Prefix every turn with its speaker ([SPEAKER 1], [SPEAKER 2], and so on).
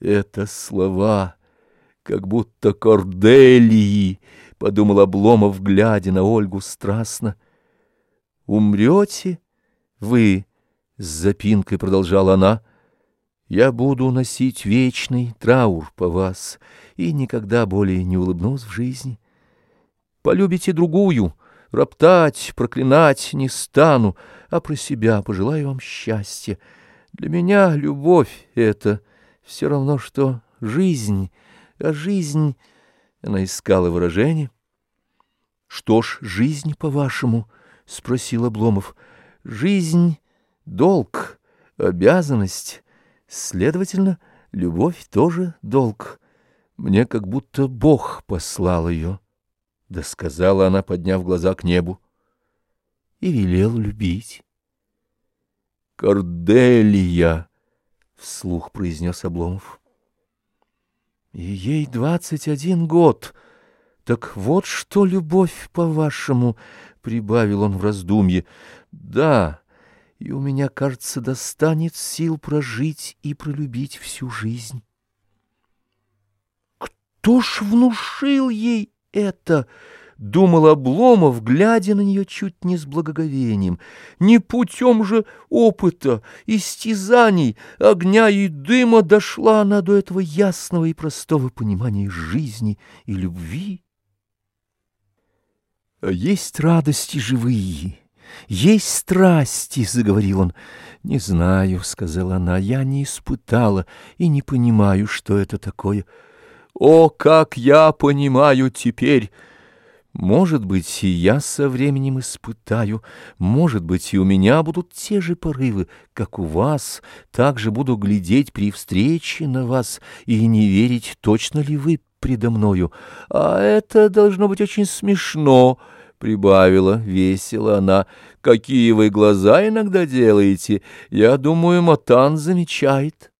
[SPEAKER 1] Это слова, как будто корделии, — подумал Обломов, глядя на Ольгу страстно. Умрете вы, — с запинкой продолжала она, — я буду носить вечный траур по вас и никогда более не улыбнусь в жизни. Полюбите другую, роптать, проклинать не стану, а про себя пожелаю вам счастья. Для меня любовь — это все равно, что жизнь, а жизнь... Она искала выражение. — Что ж, жизнь, по-вашему? — спросил Обломов. — Жизнь — долг, обязанность. Следовательно, любовь тоже долг. Мне как будто Бог послал ее. Да сказала она, подняв глаза к небу. И велел любить. «Корделия!» — вслух произнес Обломов. «И ей двадцать один год. Так вот что любовь, по-вашему!» — прибавил он в раздумье. «Да, и у меня, кажется, достанет сил прожить и пролюбить всю жизнь». «Кто ж внушил ей это?» Думал Обломов, глядя на нее чуть не с благоговением. Не путем же опыта, истязаний, огня и дыма дошла она до этого ясного и простого понимания жизни и любви. Есть радости живые, есть страсти, — заговорил он. Не знаю, — сказала она, — я не испытала и не понимаю, что это такое. О, как я понимаю теперь! Может быть, и я со временем испытаю, может быть, и у меня будут те же порывы, как у вас, так же буду глядеть при встрече на вас и не верить, точно ли вы предо мною. А это должно быть очень смешно, — прибавила весело она. — Какие вы глаза иногда делаете! Я думаю, Матан замечает.